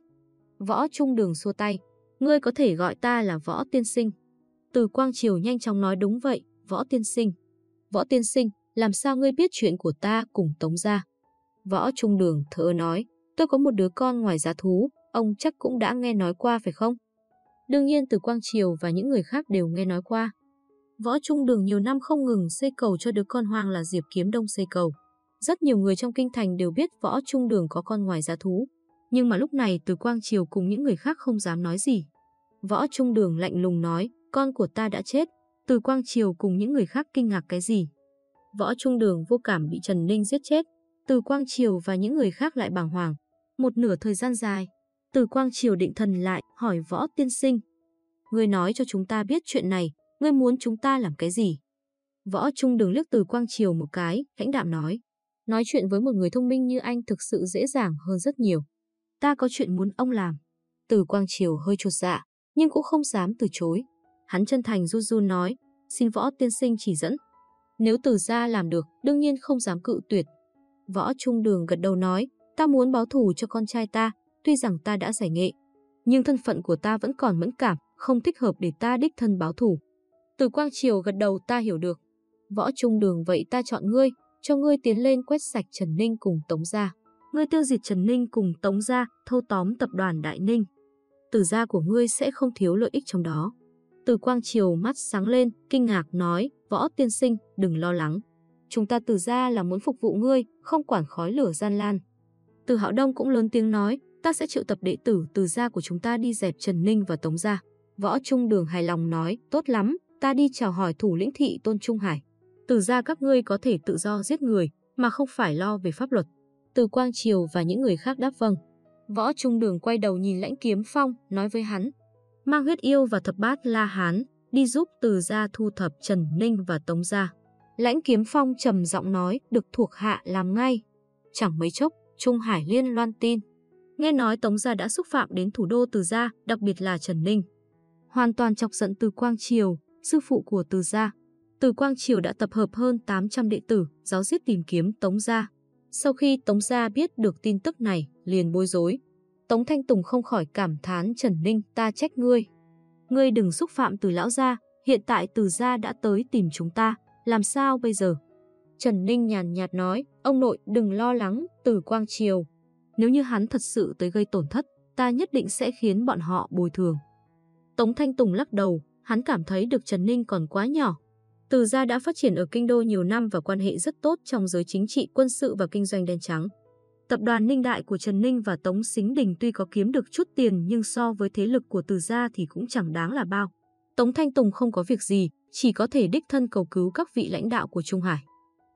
Võ Trung Đường xua tay, ngươi có thể gọi ta là võ tiên sinh. Từ Quang Triều nhanh chóng nói đúng vậy, võ tiên sinh. Võ tiên sinh, làm sao ngươi biết chuyện của ta cùng Tống gia? Võ Trung Đường thở nói, tôi có một đứa con ngoài giá thú, ông chắc cũng đã nghe nói qua phải không? Đương nhiên từ Quang Triều và những người khác đều nghe nói qua. Võ Trung Đường nhiều năm không ngừng xây cầu cho đứa con hoang là Diệp Kiếm Đông xây cầu. Rất nhiều người trong kinh thành đều biết Võ Trung Đường có con ngoài giá thú. Nhưng mà lúc này từ Quang Triều cùng những người khác không dám nói gì. Võ Trung Đường lạnh lùng nói, con của ta đã chết. Từ Quang Triều cùng những người khác kinh ngạc cái gì? Võ Trung Đường vô cảm bị Trần Ninh giết chết. Từ Quang Triều và những người khác lại bàng hoàng. Một nửa thời gian dài, từ Quang Triều định thần lại, hỏi võ tiên sinh. Người nói cho chúng ta biết chuyện này, ngươi muốn chúng ta làm cái gì? Võ Trung đường liếc từ Quang Triều một cái, lãnh đạm nói. Nói chuyện với một người thông minh như anh thực sự dễ dàng hơn rất nhiều. Ta có chuyện muốn ông làm. Từ Quang Triều hơi chột dạ, nhưng cũng không dám từ chối. Hắn chân thành run run nói, xin võ tiên sinh chỉ dẫn. Nếu từ gia làm được, đương nhiên không dám cự tuyệt. Võ Trung Đường gật đầu nói, ta muốn báo thù cho con trai ta, Tuy rằng ta đã giải nghệ, nhưng thân phận của ta vẫn còn mẫn cảm, không thích hợp để ta đích thân báo thủ. Từ Quang Triều gật đầu ta hiểu được. Võ trung đường vậy ta chọn ngươi, cho ngươi tiến lên quét sạch Trần Ninh cùng Tống Gia. Ngươi tiêu diệt Trần Ninh cùng Tống Gia, thâu tóm tập đoàn Đại Ninh. Từ gia của ngươi sẽ không thiếu lợi ích trong đó. Từ Quang Triều mắt sáng lên, kinh ngạc nói, võ tiên sinh, đừng lo lắng. Chúng ta từ gia là muốn phục vụ ngươi, không quản khói lửa gian lan. Từ Hạo Đông cũng lớn tiếng nói, ta sẽ triệu tập đệ tử từ gia của chúng ta đi dẹp Trần Ninh và Tống gia. Võ Trung Đường hài lòng nói, tốt lắm, ta đi chào hỏi thủ lĩnh thị Tôn Trung Hải. Từ gia các ngươi có thể tự do giết người, mà không phải lo về pháp luật. Từ Quang Triều và những người khác đáp vâng. Võ Trung Đường quay đầu nhìn lãnh kiếm phong, nói với hắn. Mang huyết yêu và thập bát La Hán, đi giúp từ gia thu thập Trần Ninh và Tống gia. Lãnh kiếm phong trầm giọng nói, được thuộc hạ làm ngay. Chẳng mấy chốc, Trung Hải liên loan tin. Nghe nói Tống Gia đã xúc phạm đến thủ đô Từ Gia, đặc biệt là Trần Ninh. Hoàn toàn chọc giận Từ Quang Triều, sư phụ của Từ Gia. Từ Quang Triều đã tập hợp hơn 800 đệ tử, giáo giết tìm kiếm Tống Gia. Sau khi Tống Gia biết được tin tức này, liền bối rối. Tống Thanh Tùng không khỏi cảm thán Trần Ninh ta trách ngươi. Ngươi đừng xúc phạm từ lão gia, hiện tại từ gia đã tới tìm chúng ta, làm sao bây giờ? Trần Ninh nhàn nhạt nói, ông nội đừng lo lắng, từ Quang Triều. Nếu như hắn thật sự tới gây tổn thất, ta nhất định sẽ khiến bọn họ bồi thường. Tống Thanh Tùng lắc đầu, hắn cảm thấy được Trần Ninh còn quá nhỏ. Từ gia đã phát triển ở kinh đô nhiều năm và quan hệ rất tốt trong giới chính trị, quân sự và kinh doanh đen trắng. Tập đoàn Ninh Đại của Trần Ninh và Tống Xính Đình tuy có kiếm được chút tiền nhưng so với thế lực của Từ gia thì cũng chẳng đáng là bao. Tống Thanh Tùng không có việc gì, chỉ có thể đích thân cầu cứu các vị lãnh đạo của Trung Hải.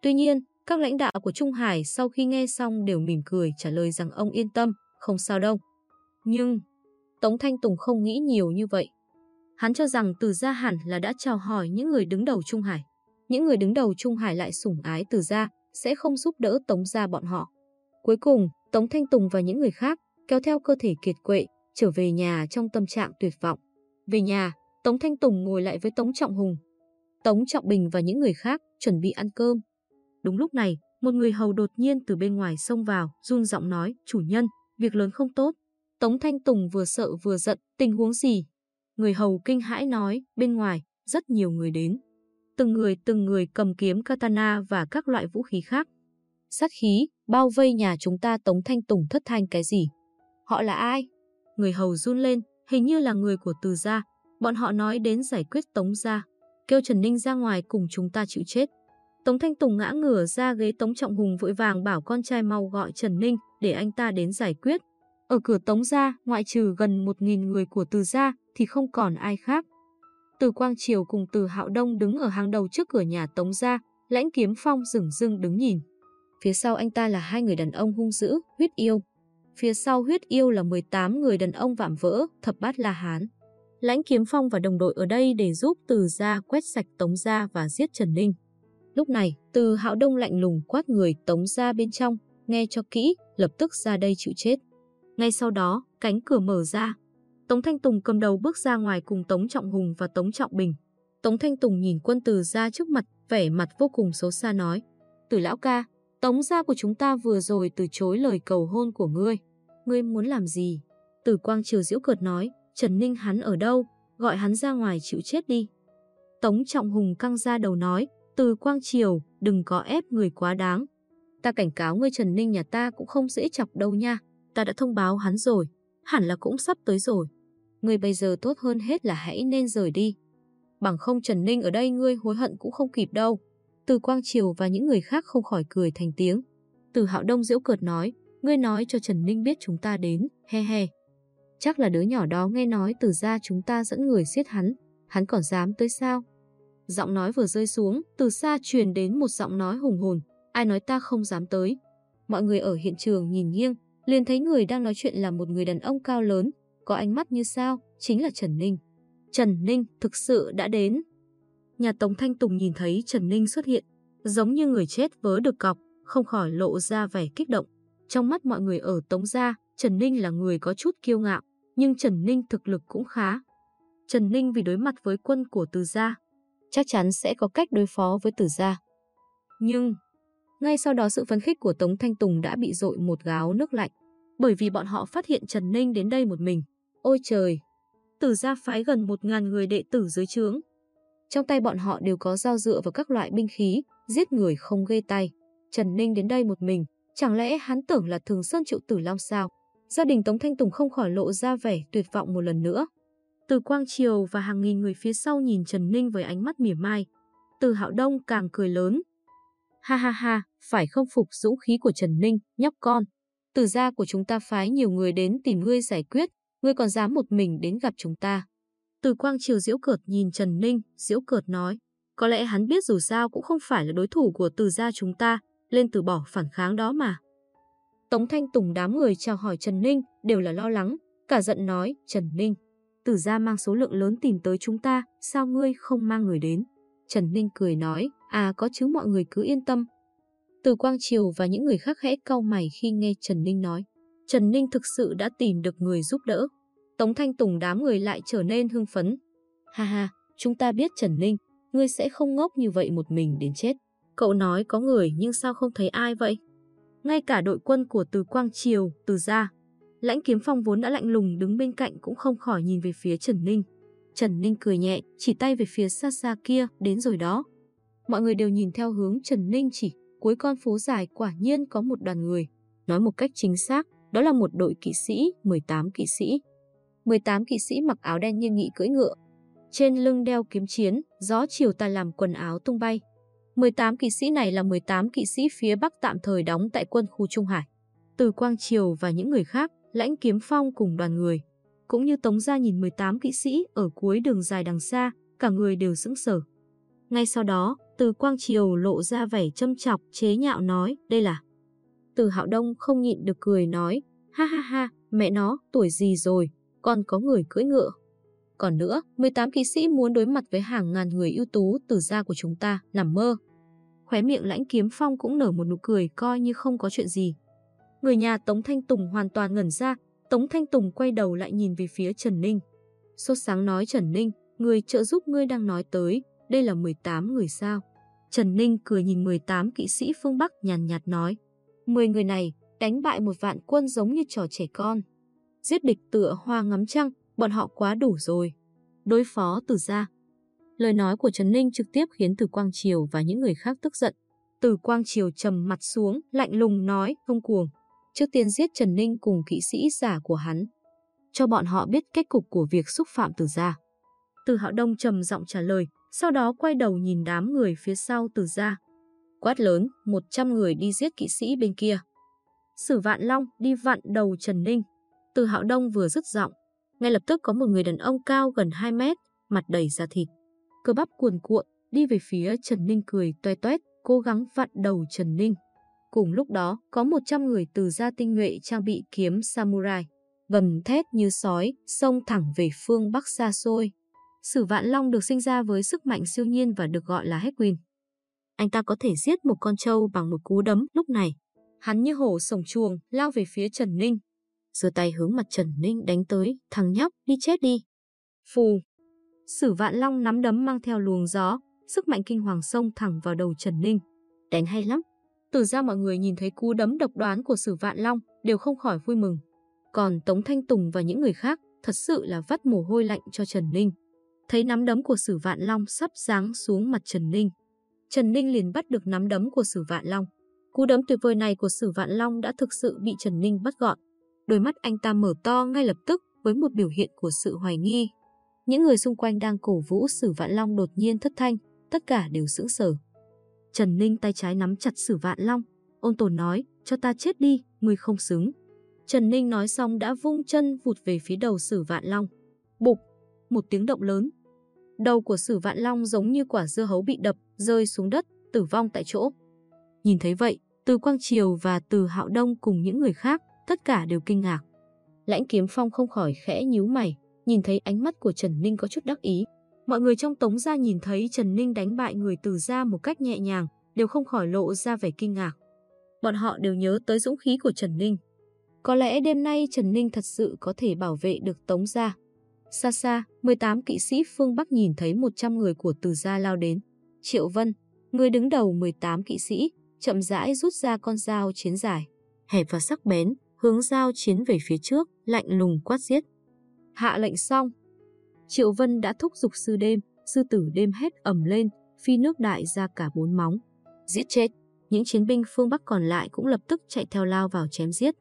Tuy nhiên, các lãnh đạo của Trung Hải sau khi nghe xong đều mỉm cười trả lời rằng ông yên tâm, không sao đâu. Nhưng, Tống Thanh Tùng không nghĩ nhiều như vậy. Hắn cho rằng Từ Gia hẳn là đã chào hỏi những người đứng đầu Trung Hải. Những người đứng đầu Trung Hải lại sủng ái Từ Gia, sẽ không giúp đỡ Tống Gia bọn họ. Cuối cùng, Tống Thanh Tùng và những người khác kéo theo cơ thể kiệt quệ, trở về nhà trong tâm trạng tuyệt vọng. Về nhà, Tống Thanh Tùng ngồi lại với Tống Trọng Hùng. Tống Trọng Bình và những người khác chuẩn bị ăn cơm. Đúng lúc này, một người hầu đột nhiên từ bên ngoài xông vào, run giọng nói, chủ nhân, việc lớn không tốt. Tống Thanh Tùng vừa sợ vừa giận, tình huống gì? Người hầu kinh hãi nói, bên ngoài, rất nhiều người đến. Từng người từng người cầm kiếm katana và các loại vũ khí khác. Sát khí, bao vây nhà chúng ta Tống Thanh Tùng thất thanh cái gì? Họ là ai? Người hầu run lên, hình như là người của từ gia. Bọn họ nói đến giải quyết Tống gia. Kêu Trần Ninh ra ngoài cùng chúng ta chịu chết. Tống Thanh Tùng ngã ngửa ra ghế Tống Trọng Hùng vội vàng bảo con trai mau gọi Trần Ninh để anh ta đến giải quyết. Ở cửa Tống gia, ngoại trừ gần 1.000 người của Từ gia thì không còn ai khác. Từ Quang Triều cùng Từ Hạo Đông đứng ở hàng đầu trước cửa nhà Tống gia, Lãnh Kiếm Phong rừng rưng đứng nhìn. Phía sau anh ta là hai người đàn ông hung dữ, huyết yêu. Phía sau huyết yêu là 18 người đàn ông vạm vỡ, thập bát La Hán. Lãnh Kiếm Phong và đồng đội ở đây để giúp Từ gia quét sạch Tống gia và giết Trần Ninh. Lúc này, từ hạo đông lạnh lùng quát người tống Gia bên trong, nghe cho kỹ, lập tức ra đây chịu chết. Ngay sau đó, cánh cửa mở ra. Tống Thanh Tùng cầm đầu bước ra ngoài cùng Tống Trọng Hùng và Tống Trọng Bình. Tống Thanh Tùng nhìn quân Tử ra trước mặt, vẻ mặt vô cùng xấu xa nói. Tử lão ca, Tống gia của chúng ta vừa rồi từ chối lời cầu hôn của ngươi. Ngươi muốn làm gì? Tử Quang Triều diễu cợt nói, Trần Ninh hắn ở đâu? Gọi hắn ra ngoài chịu chết đi. Tống Trọng Hùng căng ra đầu nói, từ Quang Triều, đừng có ép người quá đáng. Ta cảnh cáo ngươi Trần Ninh nhà ta cũng không dễ chọc đâu nha. Ta đã thông báo hắn rồi, hẳn là cũng sắp tới rồi. Ngươi bây giờ tốt hơn hết là hãy nên rời đi. Bằng không Trần Ninh ở đây ngươi hối hận cũng không kịp đâu. Từ Quang Triều và những người khác không khỏi cười thành tiếng. Từ Hạo Đông diễu cợt nói, ngươi nói cho Trần Ninh biết chúng ta đến, he he. Chắc là đứa nhỏ đó nghe nói từ ra chúng ta dẫn người giết hắn, hắn còn dám tới sao? Giọng nói vừa rơi xuống, từ xa truyền đến một giọng nói hùng hồn. Ai nói ta không dám tới. Mọi người ở hiện trường nhìn nghiêng, liền thấy người đang nói chuyện là một người đàn ông cao lớn, có ánh mắt như sao, chính là Trần Ninh. Trần Ninh thực sự đã đến. Nhà Tống Thanh Tùng nhìn thấy Trần Ninh xuất hiện, giống như người chết vớ được cọc, không khỏi lộ ra vẻ kích động. Trong mắt mọi người ở Tống Gia, Trần Ninh là người có chút kiêu ngạo, nhưng Trần Ninh thực lực cũng khá. Trần Ninh vì đối mặt với quân của Từ Gia, chắc chắn sẽ có cách đối phó với Từ gia. Nhưng, ngay sau đó sự phấn khích của Tống Thanh Tùng đã bị dội một gáo nước lạnh, bởi vì bọn họ phát hiện Trần Ninh đến đây một mình. Ôi trời! Tử gia phái gần một ngàn người đệ tử dưới trướng. Trong tay bọn họ đều có dao dựa và các loại binh khí, giết người không ghê tay. Trần Ninh đến đây một mình, chẳng lẽ hắn tưởng là thường sơn chịu tử long sao? Gia đình Tống Thanh Tùng không khỏi lộ ra vẻ tuyệt vọng một lần nữa. Từ Quang Triều và hàng nghìn người phía sau nhìn Trần Ninh với ánh mắt mỉa mai. Từ Hạo Đông càng cười lớn. Ha ha ha, phải không phục dũng khí của Trần Ninh, nhóc con. Từ gia của chúng ta phái nhiều người đến tìm ngươi giải quyết, ngươi còn dám một mình đến gặp chúng ta. Từ Quang Triều diễu cợt nhìn Trần Ninh, diễu cợt nói. Có lẽ hắn biết dù sao cũng không phải là đối thủ của từ gia chúng ta, lên từ bỏ phản kháng đó mà. Tống Thanh Tùng đám người chào hỏi Trần Ninh đều là lo lắng, cả giận nói, Trần Ninh, Từ gia mang số lượng lớn tìm tới chúng ta, sao ngươi không mang người đến? Trần Ninh cười nói, à có chứ mọi người cứ yên tâm. Từ Quang Triều và những người khác hẽ cau mày khi nghe Trần Ninh nói. Trần Ninh thực sự đã tìm được người giúp đỡ. Tống Thanh Tùng đám người lại trở nên hưng phấn. Ha ha, chúng ta biết Trần Ninh, ngươi sẽ không ngốc như vậy một mình đến chết. Cậu nói có người nhưng sao không thấy ai vậy? Ngay cả đội quân của Từ Quang Triều, Từ Gia, Lãnh Kiếm Phong vốn đã lạnh lùng đứng bên cạnh cũng không khỏi nhìn về phía Trần Ninh. Trần Ninh cười nhẹ, chỉ tay về phía xa xa kia, đến rồi đó. Mọi người đều nhìn theo hướng Trần Ninh chỉ, cuối con phố dài quả nhiên có một đoàn người. Nói một cách chính xác, đó là một đội kỵ sĩ, 18 kỵ sĩ. 18 kỵ sĩ mặc áo đen như nghị cưỡi ngựa. Trên lưng đeo kiếm chiến, gió chiều ta làm quần áo tung bay. 18 kỵ sĩ này là 18 kỵ sĩ phía Bắc tạm thời đóng tại quân khu Trung Hải. Từ Quang Triều và những người khác, lãnh kiếm phong cùng đoàn người. Cũng như Tống Gia nhìn 18 kỵ sĩ ở cuối đường dài đằng xa, cả người đều sững sờ. Ngay sau đó, từ Quang Triều lộ ra vẻ châm chọc, chế nhạo nói, đây là. Từ Hạo Đông không nhịn được cười nói, ha ha ha, mẹ nó, tuổi gì rồi, còn có người cưỡi ngựa. Còn nữa, 18 kỵ sĩ muốn đối mặt với hàng ngàn người ưu tú từ gia của chúng ta, nằm mơ. Khóe miệng lãnh kiếm phong cũng nở một nụ cười coi như không có chuyện gì. Người nhà Tống Thanh Tùng hoàn toàn ngẩn ra, Tống Thanh Tùng quay đầu lại nhìn về phía Trần Ninh. Sốt sáng nói Trần Ninh, người trợ giúp ngươi đang nói tới, đây là 18 người sao. Trần Ninh cười nhìn 18 kỵ sĩ phương Bắc nhàn nhạt nói. 10 người này đánh bại một vạn quân giống như trò trẻ con. Giết địch tựa hoa ngắm trăng, bọn họ quá đủ rồi. Đối phó từ ra. Lời nói của Trần Ninh trực tiếp khiến Từ Quang Triều và những người khác tức giận. Từ Quang Triều trầm mặt xuống, lạnh lùng nói, không cuồng. Trước tiên giết Trần Ninh cùng kỹ sĩ giả của hắn. Cho bọn họ biết kết cục của việc xúc phạm từ gia. Từ Hạo Đông trầm giọng trả lời, sau đó quay đầu nhìn đám người phía sau từ gia. Quát lớn, 100 người đi giết kỵ sĩ bên kia. Sử Vạn Long đi vặn đầu Trần Ninh. Từ Hạo Đông vừa dứt giọng, ngay lập tức có một người đàn ông cao gần 2 mét, mặt đầy da thịt. Cơ bắp cuồn cuộn, đi về phía Trần Ninh cười toe toét, cố gắng vặn đầu Trần Ninh. Cùng lúc đó, có 100 người từ gia tinh nhuệ trang bị kiếm samurai, gầm thét như sói, xông thẳng về phương Bắc xa xôi. Sử Vạn Long được sinh ra với sức mạnh siêu nhiên và được gọi là Heckwin. Anh ta có thể giết một con trâu bằng một cú đấm lúc này. Hắn như hổ sổng chuồng, lao về phía Trần Ninh. giơ tay hướng mặt Trần Ninh đánh tới, thằng nhóc, đi chết đi. Phù. Sử Vạn Long nắm đấm mang theo luồng gió, sức mạnh kinh hoàng xông thẳng vào đầu Trần Ninh. Đánh hay lắm. Từ ra mọi người nhìn thấy cú đấm độc đoán của Sử Vạn Long đều không khỏi vui mừng. Còn Tống Thanh Tùng và những người khác thật sự là vắt mồ hôi lạnh cho Trần Ninh. Thấy nắm đấm của Sử Vạn Long sắp giáng xuống mặt Trần Ninh. Trần Ninh liền bắt được nắm đấm của Sử Vạn Long. Cú đấm tuyệt vời này của Sử Vạn Long đã thực sự bị Trần Ninh bắt gọn. Đôi mắt anh ta mở to ngay lập tức với một biểu hiện của sự hoài nghi. Những người xung quanh đang cổ vũ Sử Vạn Long đột nhiên thất thanh, tất cả đều sững sờ. Trần Ninh tay trái nắm chặt Sử Vạn Long, ôn tồn nói, cho ta chết đi, ngươi không xứng. Trần Ninh nói xong đã vung chân vụt về phía đầu Sử Vạn Long. Bụp, một tiếng động lớn. Đầu của Sử Vạn Long giống như quả dưa hấu bị đập, rơi xuống đất, tử vong tại chỗ. Nhìn thấy vậy, Từ Quang Triều và Từ Hạo Đông cùng những người khác, tất cả đều kinh ngạc. Lãnh Kiếm Phong không khỏi khẽ nhíu mày, nhìn thấy ánh mắt của Trần Ninh có chút đắc ý. Mọi người trong tống gia nhìn thấy Trần Ninh đánh bại người từ gia một cách nhẹ nhàng, đều không khỏi lộ ra vẻ kinh ngạc. Bọn họ đều nhớ tới dũng khí của Trần Ninh. Có lẽ đêm nay Trần Ninh thật sự có thể bảo vệ được tống gia. Xa xa, 18 kỵ sĩ phương Bắc nhìn thấy 100 người của từ gia lao đến. Triệu Vân, người đứng đầu 18 kỵ sĩ, chậm rãi rút ra con dao chiến dài. Hẹp và sắc bén, hướng dao chiến về phía trước, lạnh lùng quát giết. Hạ lệnh xong, Triệu Vân đã thúc giục sư đêm, sư tử đêm hét ầm lên, phi nước đại ra cả bốn móng. Giết chết, những chiến binh phương Bắc còn lại cũng lập tức chạy theo lao vào chém giết.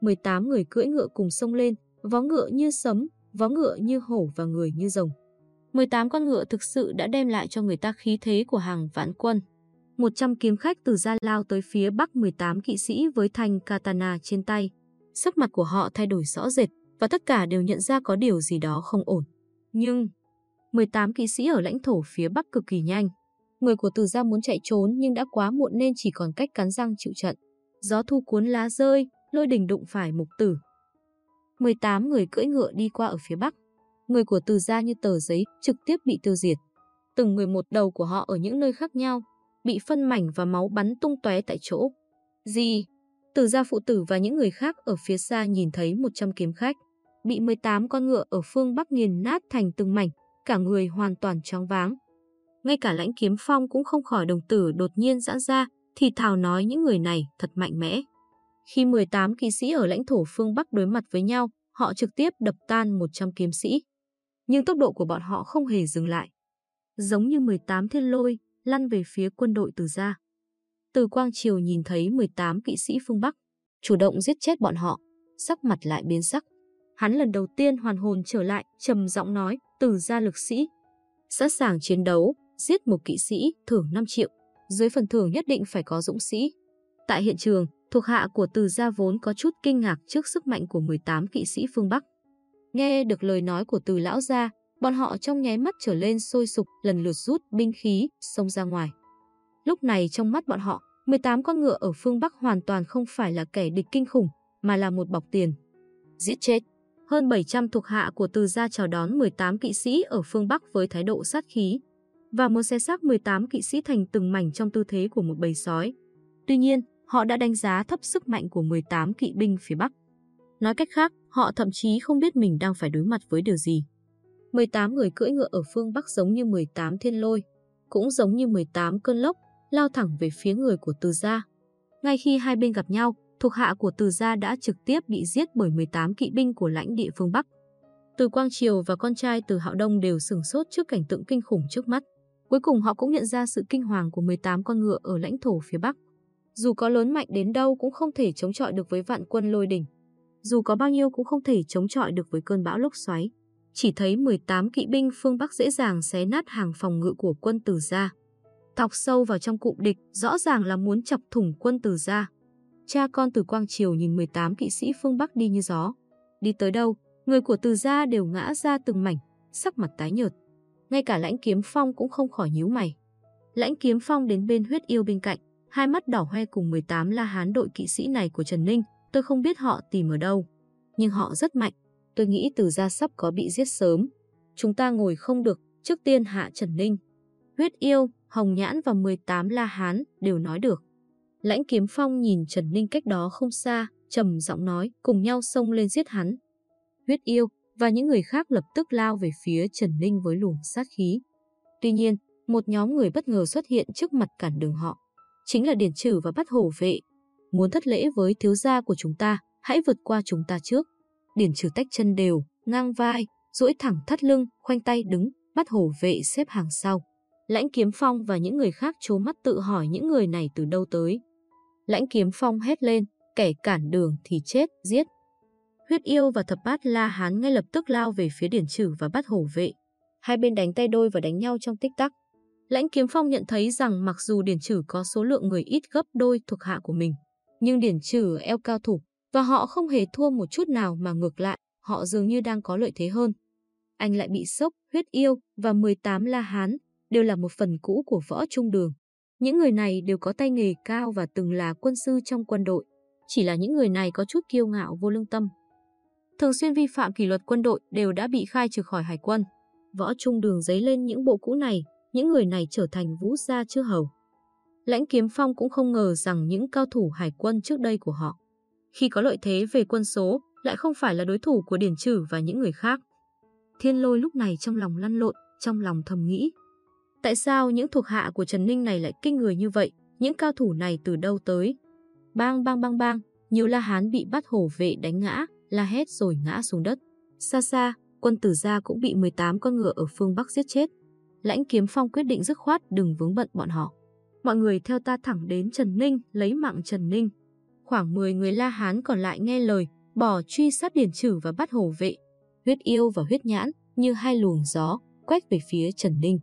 18 người cưỡi ngựa cùng sông lên, vó ngựa như sấm, vó ngựa như hổ và người như rồng. 18 con ngựa thực sự đã đem lại cho người ta khí thế của hàng vạn quân. 100 kiếm khách từ gia lao tới phía bắc 18 kỵ sĩ với thanh katana trên tay. Sắc mặt của họ thay đổi rõ rệt và tất cả đều nhận ra có điều gì đó không ổn. Nhưng 18 kỵ sĩ ở lãnh thổ phía Bắc cực kỳ nhanh. Người của Từ gia muốn chạy trốn nhưng đã quá muộn nên chỉ còn cách cắn răng chịu trận. Gió thu cuốn lá rơi, lôi đình đụng phải mục tử. 18 người cưỡi ngựa đi qua ở phía Bắc. Người của Từ gia như tờ giấy trực tiếp bị tiêu diệt. Từng người một đầu của họ ở những nơi khác nhau, bị phân mảnh và máu bắn tung tóe tại chỗ. Gì? Từ gia phụ tử và những người khác ở phía xa nhìn thấy 100 kiếm khách bị 18 con ngựa ở phương Bắc nghiền nát thành từng mảnh, cả người hoàn toàn choáng váng. Ngay cả lãnh kiếm phong cũng không khỏi đồng tử đột nhiên giãn ra, thì thào nói những người này thật mạnh mẽ. Khi 18 kỵ sĩ ở lãnh thổ phương Bắc đối mặt với nhau, họ trực tiếp đập tan 100 kiếm sĩ. Nhưng tốc độ của bọn họ không hề dừng lại. Giống như 18 thiên lôi, lăn về phía quân đội Từ gia. Từ Quang Triều nhìn thấy 18 kỵ sĩ phương Bắc, chủ động giết chết bọn họ, sắc mặt lại biến sắc. Hắn lần đầu tiên hoàn hồn trở lại, trầm giọng nói, Từ gia lực sĩ, sẵn sàng chiến đấu, giết một kỵ sĩ, thưởng 5 triệu. Dưới phần thưởng nhất định phải có dũng sĩ. Tại hiện trường, thuộc hạ của Từ gia vốn có chút kinh ngạc trước sức mạnh của 18 kỵ sĩ phương Bắc. Nghe được lời nói của Từ lão gia, bọn họ trong nháy mắt trở lên sôi sục, lần lượt rút binh khí, xông ra ngoài. Lúc này trong mắt bọn họ, 18 con ngựa ở phương Bắc hoàn toàn không phải là kẻ địch kinh khủng, mà là một bọc tiền. Giết chết. Hơn 700 thuộc hạ của Từ gia chào đón 18 kỵ sĩ ở phương Bắc với thái độ sát khí, và một xe xác 18 kỵ sĩ thành từng mảnh trong tư thế của một bầy sói. Tuy nhiên, họ đã đánh giá thấp sức mạnh của 18 kỵ binh phía Bắc. Nói cách khác, họ thậm chí không biết mình đang phải đối mặt với điều gì. 18 người cưỡi ngựa ở phương Bắc giống như 18 thiên lôi, cũng giống như 18 cơn lốc, lao thẳng về phía người của Từ Gia. Ngay khi hai bên gặp nhau, thuộc hạ của Từ Gia đã trực tiếp bị giết bởi 18 kỵ binh của lãnh địa phương Bắc. Từ Quang Triều và con trai Từ Hạo Đông đều sửng sốt trước cảnh tượng kinh khủng trước mắt. Cuối cùng họ cũng nhận ra sự kinh hoàng của 18 con ngựa ở lãnh thổ phía Bắc. Dù có lớn mạnh đến đâu cũng không thể chống chọi được với vạn quân lôi đỉnh. Dù có bao nhiêu cũng không thể chống chọi được với cơn bão lốc xoáy. Chỉ thấy 18 kỵ binh phương Bắc dễ dàng xé nát hàng phòng ngự của quân Từ Gia. Thọc sâu vào trong cụm địch, rõ ràng là muốn chọc thủng quân Từ Gia. Cha con Từ Quang Triều nhìn 18 kỵ sĩ phương Bắc đi như gió. Đi tới đâu, người của Từ Gia đều ngã ra từng mảnh, sắc mặt tái nhợt ngay cả lãnh kiếm phong cũng không khỏi nhíu mày. Lãnh kiếm phong đến bên huyết yêu bên cạnh, hai mắt đỏ hoe cùng 18 la hán đội kỵ sĩ này của Trần Ninh, tôi không biết họ tìm ở đâu. Nhưng họ rất mạnh, tôi nghĩ từ gia sắp có bị giết sớm. Chúng ta ngồi không được, trước tiên hạ Trần Ninh. Huyết yêu, Hồng Nhãn và 18 la hán đều nói được. Lãnh kiếm phong nhìn Trần Ninh cách đó không xa, trầm giọng nói, cùng nhau xông lên giết hắn. Huyết yêu, và những người khác lập tức lao về phía Trần Ninh với luồng sát khí. Tuy nhiên, một nhóm người bất ngờ xuất hiện trước mặt cản đường họ. Chính là Điển Trử và bắt hổ vệ. Muốn thất lễ với thiếu gia của chúng ta, hãy vượt qua chúng ta trước. Điển Trừ tách chân đều, ngang vai, duỗi thẳng thắt lưng, khoanh tay đứng, bắt hổ vệ xếp hàng sau. Lãnh Kiếm Phong và những người khác chố mắt tự hỏi những người này từ đâu tới. Lãnh Kiếm Phong hét lên, kẻ cản đường thì chết, giết. Huyết yêu và thập bát la hán ngay lập tức lao về phía điển trừ và bắt hổ vệ. Hai bên đánh tay đôi và đánh nhau trong tích tắc. Lãnh kiếm phong nhận thấy rằng mặc dù điển trừ có số lượng người ít gấp đôi thuộc hạ của mình, nhưng điển trừ eo cao thủ và họ không hề thua một chút nào mà ngược lại, họ dường như đang có lợi thế hơn. Anh lại bị sốc, huyết yêu và 18 la hán đều là một phần cũ của võ trung đường. Những người này đều có tay nghề cao và từng là quân sư trong quân đội. Chỉ là những người này có chút kiêu ngạo vô lương tâm, thường xuyên vi phạm kỷ luật quân đội đều đã bị khai trừ khỏi hải quân. Võ trung đường giấy lên những bộ cũ này, những người này trở thành vũ gia chưa hầu. Lãnh Kiếm Phong cũng không ngờ rằng những cao thủ hải quân trước đây của họ, khi có lợi thế về quân số, lại không phải là đối thủ của Điển Trử và những người khác. Thiên lôi lúc này trong lòng lăn lộn, trong lòng thầm nghĩ. Tại sao những thuộc hạ của Trần Ninh này lại kinh người như vậy? Những cao thủ này từ đâu tới? Bang bang bang bang, nhiều la hán bị bắt hổ vệ đánh ngã, la hét rồi ngã xuống đất. Xa xa, quân tử gia cũng bị 18 con ngựa ở phương Bắc giết chết. Lãnh Kiếm Phong quyết định dứt khoát đừng vướng bận bọn họ. Mọi người theo ta thẳng đến Trần Ninh, lấy mạng Trần Ninh. Khoảng 10 người La Hán còn lại nghe lời, bỏ truy sát điển trử và bắt hổ vệ. Huyết yêu và huyết nhãn như hai luồng gió, quét về phía Trần Ninh.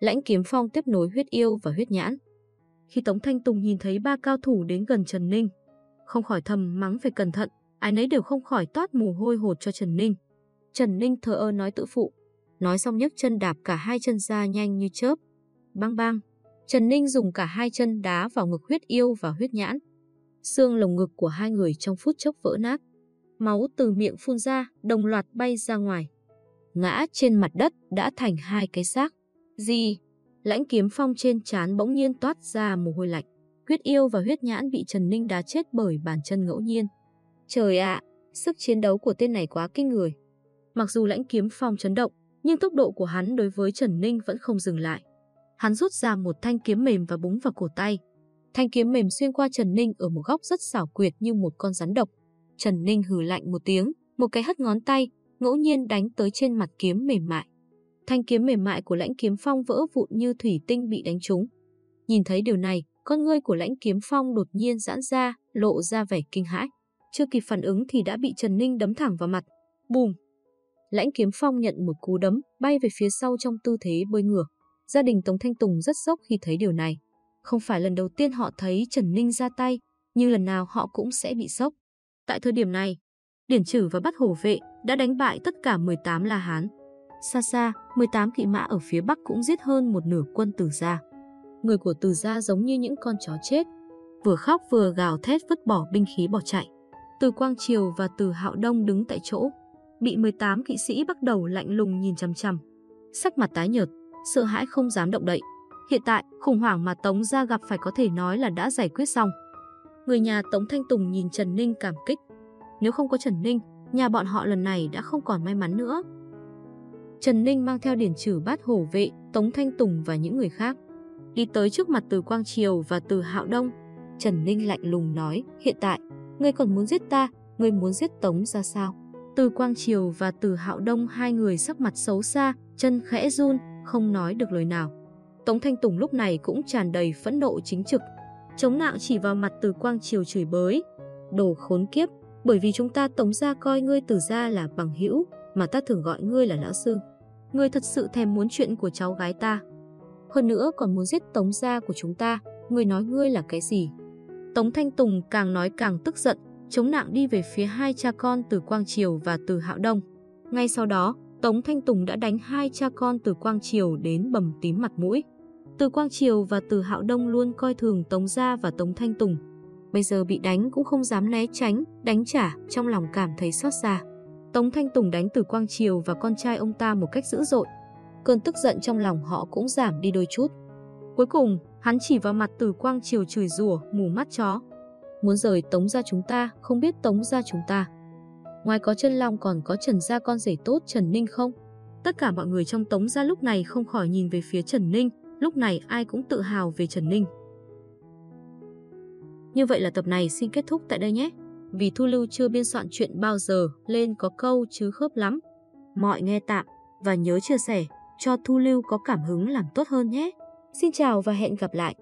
Lãnh Kiếm Phong tiếp nối huyết yêu và huyết nhãn. Khi Tống Thanh Tùng nhìn thấy ba cao thủ đến gần Trần Ninh, không khỏi thầm mắng phải cẩn thận, ai nấy đều không khỏi toát mồ hôi hột cho Trần Ninh. Trần Ninh thờ ơ nói tự phụ, nói xong nhấc chân đạp cả hai chân ra nhanh như chớp. Bang bang, Trần Ninh dùng cả hai chân đá vào ngực huyết yêu và huyết nhãn. Xương lồng ngực của hai người trong phút chốc vỡ nát. Máu từ miệng phun ra, đồng loạt bay ra ngoài. Ngã trên mặt đất đã thành hai cái xác. Gì? Lãnh kiếm phong trên trán bỗng nhiên toát ra mồ hôi lạnh. Huyết yêu và huyết nhãn bị Trần Ninh đá chết bởi bàn chân ngẫu nhiên. Trời ạ, sức chiến đấu của tên này quá kinh người. Mặc dù lãnh kiếm phong chấn động, nhưng tốc độ của hắn đối với Trần Ninh vẫn không dừng lại. Hắn rút ra một thanh kiếm mềm và búng vào cổ tay. Thanh kiếm mềm xuyên qua Trần Ninh ở một góc rất xảo quyệt như một con rắn độc. Trần Ninh hừ lạnh một tiếng, một cái hất ngón tay, ngẫu nhiên đánh tới trên mặt kiếm mềm mại. Thanh kiếm mềm mại của lãnh kiếm phong vỡ vụn như thủy tinh bị đánh trúng. Nhìn thấy điều này, con ngươi của lãnh kiếm phong đột nhiên giãn ra, lộ ra vẻ kinh hãi. Chưa kịp phản ứng thì đã bị Trần Ninh đấm thẳng vào mặt. Bùm! Lãnh kiếm phong nhận một cú đấm, bay về phía sau trong tư thế bơi ngửa. Gia đình Tống Thanh Tùng rất sốc khi thấy điều này. Không phải lần đầu tiên họ thấy Trần Ninh ra tay, nhưng lần nào họ cũng sẽ bị sốc. Tại thời điểm này, Điển Trử và Bắt Hổ Vệ đã đánh bại tất cả 18 La Hán. Xa xa, 18 kỵ mã ở phía Bắc cũng giết hơn một nửa quân Từ Gia. Người của Từ Gia giống như những con chó chết, vừa khóc vừa gào thét vứt bỏ binh khí bỏ chạy. Từ Quang Triều và Từ Hạo Đông đứng tại chỗ, bị 18 kỵ sĩ bắt đầu lạnh lùng nhìn chằm chằm. Sắc mặt tái nhợt, sợ hãi không dám động đậy. Hiện tại, khủng hoảng mà Tống gia gặp phải có thể nói là đã giải quyết xong. Người nhà Tống Thanh Tùng nhìn Trần Ninh cảm kích. Nếu không có Trần Ninh, nhà bọn họ lần này đã không còn may mắn nữa. Trần Ninh mang theo điển trừ bát hổ vệ, Tống Thanh Tùng và những người khác. Đi tới trước mặt từ Quang Triều và từ Hạo Đông. Trần Ninh lạnh lùng nói, hiện tại, ngươi còn muốn giết ta, ngươi muốn giết Tống ra sao? Từ Quang Triều và từ Hạo Đông hai người sắc mặt xấu xa, chân khẽ run, không nói được lời nào. Tống Thanh Tùng lúc này cũng tràn đầy phẫn nộ chính trực. Chống nạo chỉ vào mặt từ Quang Triều chửi bới. Đồ khốn kiếp, bởi vì chúng ta tống ra coi ngươi từ ra là bằng hữu, mà ta thường gọi ngươi là lão sư. Ngươi thật sự thèm muốn chuyện của cháu gái ta. Hơn nữa còn muốn giết tống gia của chúng ta, ngươi nói ngươi là cái gì? Tống Thanh Tùng càng nói càng tức giận, chống nặng đi về phía hai cha con từ Quang Triều và từ Hạo Đông. Ngay sau đó, Tống Thanh Tùng đã đánh hai cha con từ Quang Triều đến bầm tím mặt mũi. Từ Quang Triều và từ Hạo Đông luôn coi thường Tống Gia và Tống Thanh Tùng. Bây giờ bị đánh cũng không dám né tránh, đánh trả, trong lòng cảm thấy xót xa. Tống Thanh Tùng đánh từ Quang Triều và con trai ông ta một cách dữ dội. Cơn tức giận trong lòng họ cũng giảm đi đôi chút. Cuối cùng, hắn chỉ vào mặt từ Quang Triều chửi rủa, mù mắt chó. Muốn rời Tống ra chúng ta, không biết Tống ra chúng ta. Ngoài có chân long còn có Trần gia con rể tốt Trần Ninh không? Tất cả mọi người trong Tống gia lúc này không khỏi nhìn về phía Trần Ninh, lúc này ai cũng tự hào về Trần Ninh. Như vậy là tập này xin kết thúc tại đây nhé. Vì Thu Lưu chưa biên soạn chuyện bao giờ, lên có câu chứ khớp lắm. Mọi nghe tạm và nhớ chia sẻ cho Thu Lưu có cảm hứng làm tốt hơn nhé. Xin chào và hẹn gặp lại.